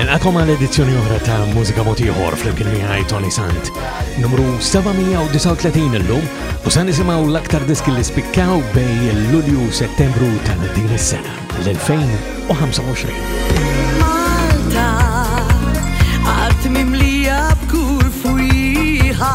Nilqakom għal edizzjoni oħra ta' Mużika Motiħor fl-imkien miħaj Tony Sant. Numru 739 illum u sa' nisimaw l-aktar diski li spikkaw bej l-Lulju Settembru ta' din is-sena l-2025. Malta, art mimlija b'kur fujiħa.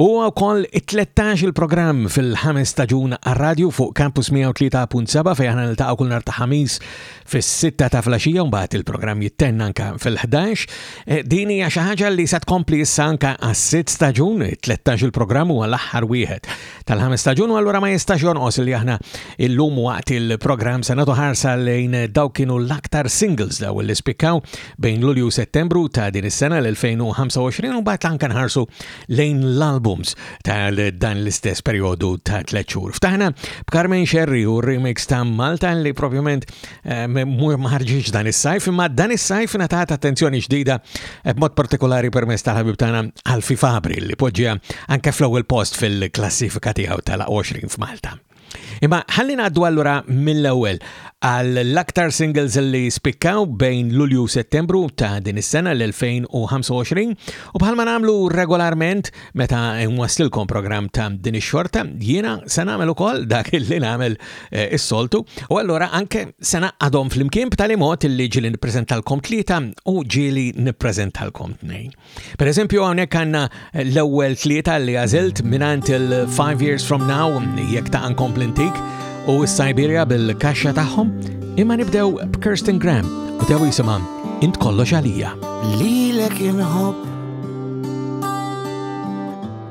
U wkoll it-13 il-programm fil-ħames staġun għar-radju fuq Campus 103.7 fejn aħna niltaqgħu kull nhar ta' ħamis fis-sitta ta' flaxija u mbagħad il-programm jittenna anka fil-11. E, din hija xi ħaġa li se tkompli issa anka għas-sitt staġun, 13 il-programm huwa l-aħħar wieħed tal-ħames staġun u allura ma jistax jonqos li aħna illum waqt il-programm se nagħtu ħarsa lejn daw kienu l-aktar singles daw li spikkaw bejn Lulju u Settembru ta' din is-sena l-2025 u mbagħad anka nħarsu lejn l-albums tal dan l-istess perjodu ta' tliet xhur. Ftaħna b'Carmen Sherry u remix ta' Malta li propjament eh, ma ħarġitx dan is-sajf, imma dan is-sajf natat attenzjoni ġdida eh, b'mod partikolari permezz tal-ħabib tagħna Alfi Fabri li poġġiha anke fl-ewwel post fil-klassifika tiegħu tal-20 f'Malta. Imma ħalli ngħaddu allura mill-ewwel għall-aktar singles li spikkaw bejn Lulju u Settembru ta' din is-sena l-2025 u bħalma nagħmlu regolarment meta nwaslilkom programm ta' din ix-xorta jiena se nagħmel ukoll dak li nagħmel eh, is-soltu u allura anke se naqadhom flimkien b'tali mod li ġieli nippreżentalkom tlieta u ġieli nippreżentalkom tnejn. Per eżempju, għonek għanna l-ewel tlieta li għazilt minant il-5 Years From Now, jek ta' komplintik, u s-Siberia bil-kaxxa tagħhom, imma nibdew b'Kirsten Graham u dew jisimha Int kollox għalija. Lilek inħobb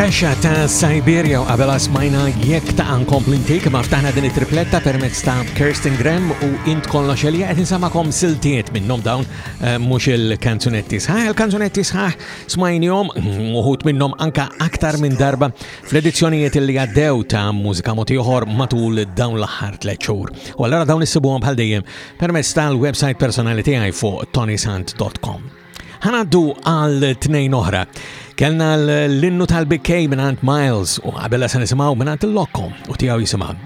Kaxa ta' Siberia u għabela smajna jek ta' uncomplintik ma' ftaħna din it-tripletta permezz ta' Kirsten Graham u int kollo xelja qed insamakom siltiet minnom dawn eh, mux il-kanzunetti sħaħ, il-kanzunetti sħaħ Smajnihom uħut minnhom anka aktar minn darba fl-edizzjonijiet li għaddew ta' mużika mod ieħor matul dawn l-aħħar tliet xhur. U allura dawn issibuhom bħal dejjem permezz tal-website personali tiegħi fuq tonisant.com. Ħanaddu għal tnejn oħra. Kellna l-linnu tal-BK minn Miles u għabela se nisimgħu minn Lokkom u tiegħu jisimha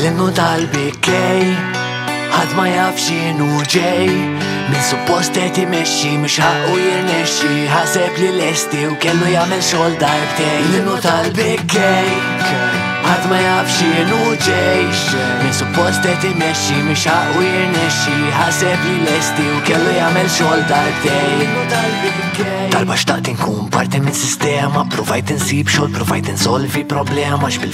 L-innu tal-bikkej Ħadd ma jaf x'inhu ġej Min suppost qed imexxi mhux ħaqqu jirnexxi Ħaseb li lesti u kellu jagħmel xogħol darbtej L-innu tal-bikkej Ħadd ma jaf x'inhu ġej Min suppost qed imexxi mhux ħaqqu jirnexxi Ħaseb li lesti u kellu jagħmel xogħol darbtej Talba xtaqt inkun parti minn sistema Provajt insib xogħol, provajt insolvi problema X'bil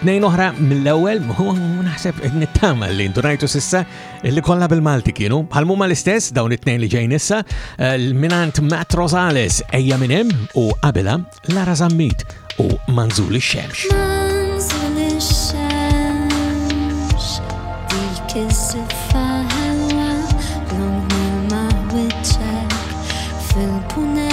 Tnejn oħra mill-ewwel, naħseb qed nittama li ndunajtu sissa li kollha bil-Malti kienu. Bħal huma l-istess dawn it-tnejn li ġejn issa, eh, minant Matt Rosales ejja minn hemm u qabilha Lara Zammit u Manżul ix-Xemx. Manżul ix-Xemx dik iż-żiffa ħelwa l-umma fil-punent.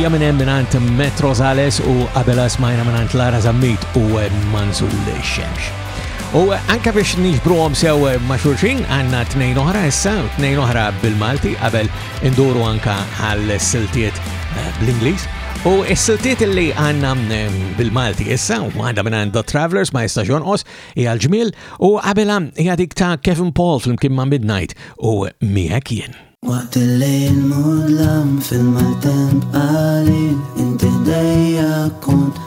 Ejja minn hemm mingħand Metro Zales u qabel smajna mingħand Lara Zammit u eh, Mansul Xemx. U eh, anka biex niġbruhom sew eh, ma' xulxin għandna tnejn oħra issa, tnejn oħra bil-Malti qabel Induru anka għal siltiet eh, bl-Inglis. U s-siltiet li għanna mm, bil-Malti issa, u għanda minn għanda Travelers ma jistax jonqos, hija l-ġmil, u għabela hija dik ta' Kevin Paul fl-imkien ma' Midnight u miegħek jien. Waqt il-lejl mudlam fil-maltemp għalin, inti dejja kont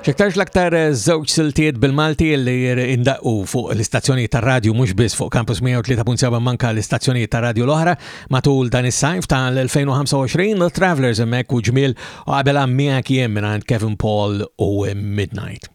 X'aktarx l-aktar żewġ siltiet bil-Malti li indaqqu fuq l-istazzjonijiet tar-radju mhux biss fuq Campus 103.7 manka l-istazzjonijiet tar-radju l-oħra matul dan is-sajf tal-2025 The Travelers hemmhekk u ġmiel u qabel miegħek jien mingħand Kevin Paul u Midnight.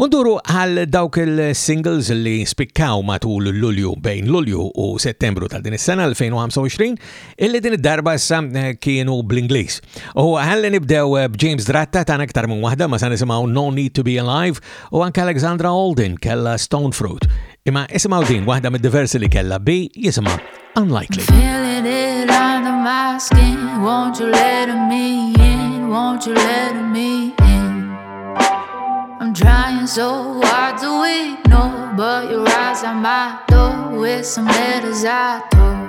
Unduru għal dawk il-singles li spikkaw matul Lulju bejn Lulju u Settembru ta' din is-sena 2025, illi din id-darba issa eh, kienu bl-Ingliż. U ħalli nibdew eh, b'James Dratta ta' aktar minn waħda ma sa nisimgħu No Need to Be Alive u anke Alexandra Holden kella Stone Fruit. Imma isimgħu din waħda mid-diversi li kella bi jisimha Unlikely. Feeling it under my skin, won't you let me in, won't you let me in? I'm trying so hard to ignore, but your eyes are my door with some letters I tore.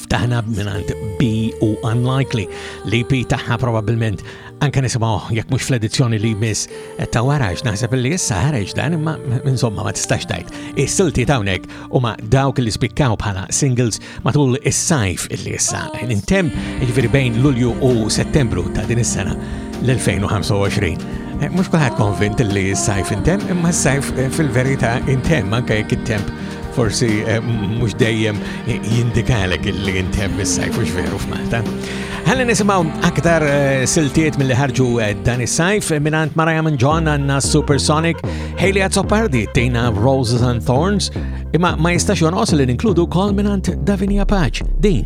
taħna minant B u Unlikely li P taħħa probabilment anka nisimaw jekk mhux fl-edizzjoni li jmiss eh, ta' warax naħseb li issa ħareġ dan imma insomma ma tistax tajt. Is-silti tawnek u ma dawk li spikkaw bħala singles matul is-sajf li issa nintem ġifieri bejn Lulju u Settembru ta' din is-sena l-2025. Eh, mhux kulħadd konvint li s-sajf intem imma s-sajf eh, fil-verità intem anke jekk it-temp Forsi eh, mhux dejjem jindikalek li int hemm is-sajf mhux veru f'Malta. Ħalli nisimgħu aktar eh, siltiet mill-li ħarġu eh, dan is-sajf minant Maraja minn John għandna Supersonic, Hayley Azzopardi tejna Roses and Thorns, imma ma jistax jonqos li ninkludu kol minant Davinia Paċ din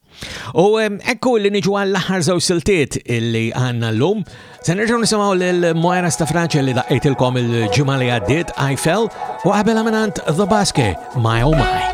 U ekku li niġu għall-aħħar żewġ siltiet illi għandna llum. Se nerġgħu nisimgħu lil Moira Stafraċe li daqqejtilkom il-ġimgħa li għaddiet Eiffel u qabel minant The Basque My Oh My.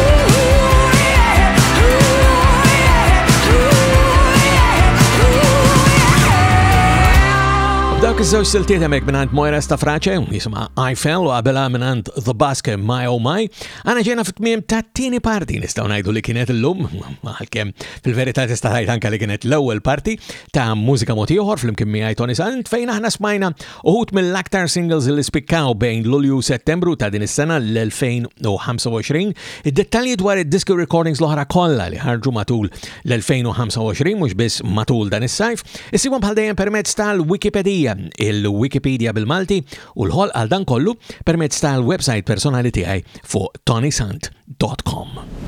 Iż-żewġ siltiet hemmhekk mingħand Moira Stafrace, jisimha Eiffel u qabelha mingħand The Basque My Oh My, għana ġejna fit-tmiem tat-tieni parti nistgħu ngħidu li kienet illum, għalkemm fil-verità tista' tgħid anke li kienet l-ewwel parti ta' mużika mod ieħor flimkien miegħi Tony Sant fejn aħna smajna Uħut mill-aktar singles li spikkaw bejn Lulju u Settembru ta' din is-sena l-2025, id-dettalji dwar id-diski recordings l-oħra kollha li ħarġu matul l-2025 mhux biss matul dan is-sajf, isibhom bħal dejjem permezz tal-Wikipedija, il-Wikipedia bil-Malti u l-ħol għal dan kollu permezz tal-website personali tiegħi fuq tonysant.com. www.mużikamotiħor.com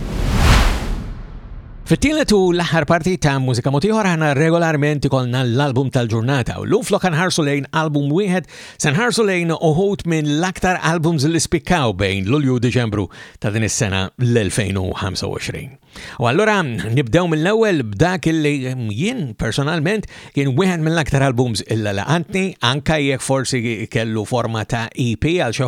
Fit-tielet u l-aħħar parti ta' mużika motiħor ħana regolarment ikolna l-album tal-ġurnata u l-lum flok nħarsu lejn album wieħed se nħarsu lejn uħut minn l-aktar albums li spikkaw bejn Lulju u Deċembru ta' din is-sena l-2025. U allura nibdew mill-ewwel b'dak li jien personalment kien wieħed mill-aktar albums illa laqantni anka jekk forsi kellu forma ta' EP għal xi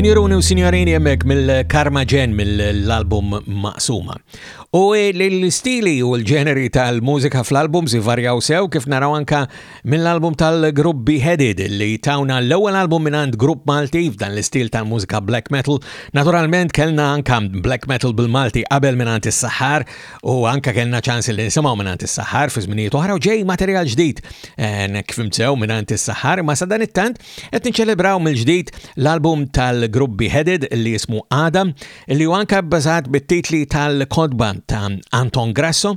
Sinjuruni u sinjorini jemmek mill-Karma Ġen mill-album Maqsuma. U l-stili u l-ġeneri tal-mużika fl-album zivarjaw sew kif naraw anka Mill-album tal-grupp Beheaded li tawna l-ewwel album mingħand grupp Malti f'dan l-istil tal-mużika black metal, naturalment kellna anka black metal bil-Malti qabel mingħand is-Saħħar u anka kellna ċans li nisimgħu mingħand is-Saħħar fi żminijiet oħra u ġej materjal ġdid eh, kif imsew mingħand is-Saħħar ma sadan it-tant qed niċċelebraw mill-ġdid l-album tal-grupp Beheaded li jismu Adam li huwa anka bbażat bit-titli tal-kodba ta' Anton Grasso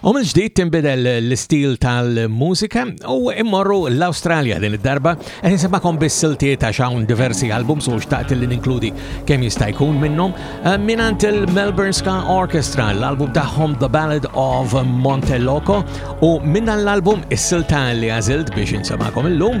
U minn ġdid tinbidel l-istil tal-mużika u immorru l-Awstralja din id-darba qed insemmakom bis-silti ta' xawn diversi albums u xtaqt li ninkludi kemm jista' jkun minnhom eh, minant il-Melbourne Ska Orchestra l-album tagħhom The Ballad of Monteloco u minn dan l-album is-silta li għażilt biex insemmakom illum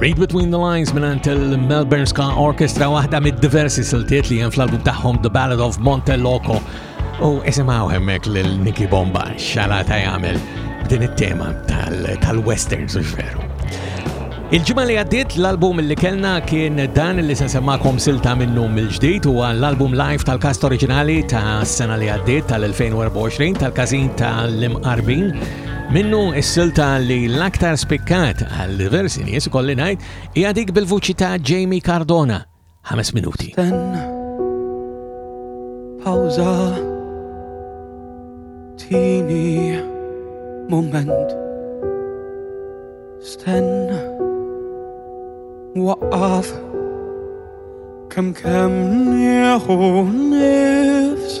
Read Between the Lines minn il-Melbourne Ska Orchestra waħda mid-diversi siltiet li jen fl-album tagħhom The Ballad of Monte Loco u isimaw hemmek lil Nicky Bomba xala ta' jagħmel din it-tema tal-westerns tal veru. Il-ġimgħa li għaddiet l-album li kellna kien dan li se semmakom silta minnu mill-ġdid u l-album live tal-kast oriġinali ta' sena li għaddiet tal-2024 tal-każin tal-imqarbin Minnu s-silta li l-aktar spikkat għal diversi nies ikolli ngħid hija dik bil-vuċi ta' Jamie Cardona. Ħames minuti. Pawza tini moment stenna waqqaf kem kem nieħu nifs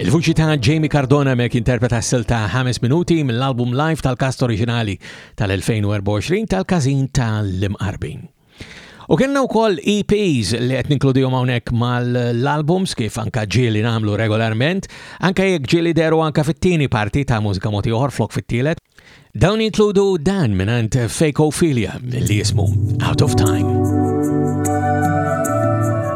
Il-vuċi ta' Jamie Cardona mek interpreta s-sil ta' 5 minuti mill-album live tal-kast oriġinali tal-2024 tal-kazin tal-imqarbin. U kellna wkoll EPs li qed ninkludihom hawnhekk mal-albums kif anka ġieli nagħmlu regolarment, anka jekk ġieli deru anka fit-tieni parti ta' mużika moti oħor flok fit-tielet. Dawn jinkludu dan minant Fake Ophelia li jismu Out of Time.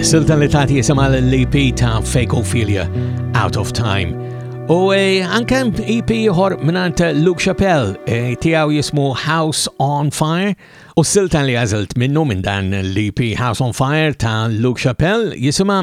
Silta li tagħti jisimha l-EP ta' Fakeophilia Out of Time. U eh, anke EP ieħor mingħand Luke Chappelle eh, tiegħu jismu House on Fire u silta li għażilt minnu minn dan l-EP House on Fire ta' Luke Chappelle jisimha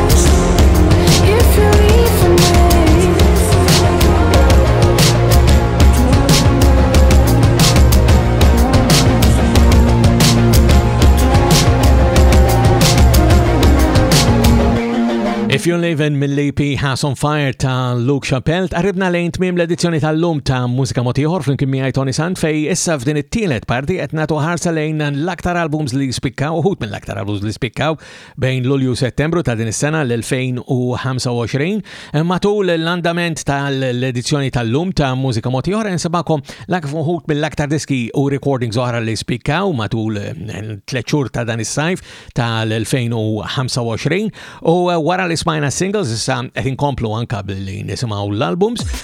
If You're Living mill-EP House on Fire ta' Luke Chappell, qarribna lejn tmiem l-edizzjoni tal-lum ta' Mużika Motiħor flimkien miegħi Tony Sant fej issa f'din it-tielet parti qed nagħtu ħarsa lejn l-aktar albums li spikkaw, uħud mill-aktar albums li spikkaw bejn Lulju u Settembru ta' din is-sena l-2025. Eh, matul l-andament tal-edizzjoni tal-lum ta' Mużika Moti Oħra nsibakom l fuħut mill-aktar diski u recordings oħra li spikkaw matul eh, tleċur ta' dan is-sajf tal-2025 u eh, wara li smajna singles issa qed inkomplu anka billi nisimgħu l-albums.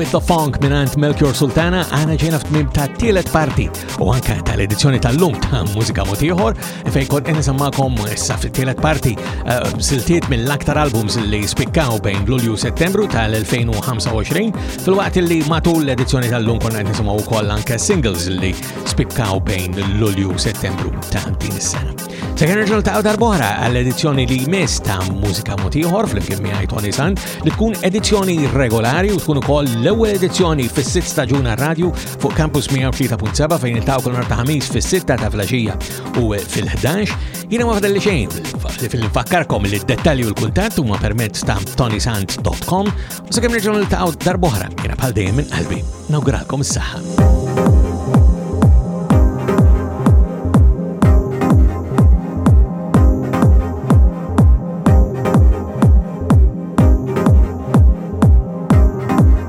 with the Funk minant Melchior Sultana għana ġena f'tmim ta' tielet parti u anka tal-edizzjoni tal-lum ta' mużika motiħor Fejn kont qed nisemmakom issa fit-tielet parti eh, siltiet mill-aktar albums li spikkaw bejn Lulju u Settembru tal-2025 fil-waqt li matul l-edizzjoni tal-lum konna qed nisimgħu wkoll anke singles li spikkaw bejn Lulju u Settembru ta' din is-sena. Sekan nerġgħu ta' darbora għall-edizzjoni li jmiss ta' Mużika Motiħor flimkien miegħi Tony Sand li tkun edizzjoni regolari u tkun ukoll l-ewwel edizzjoni fis-sitt staġuna radio fuq Campus 103.7 fejn il-taw kull ta' ħamis fis-6 ta' flaxija u fil-11 jiena waħda li xejn li fil-fakkarkom li d-dettalji u l-kuntatt huma permezz ta' tonysant.com u sakemm nerġgħu niltaqgħu darbohra jiena bħal dejjem minn qalbi. Nawguralkom is-saħħa.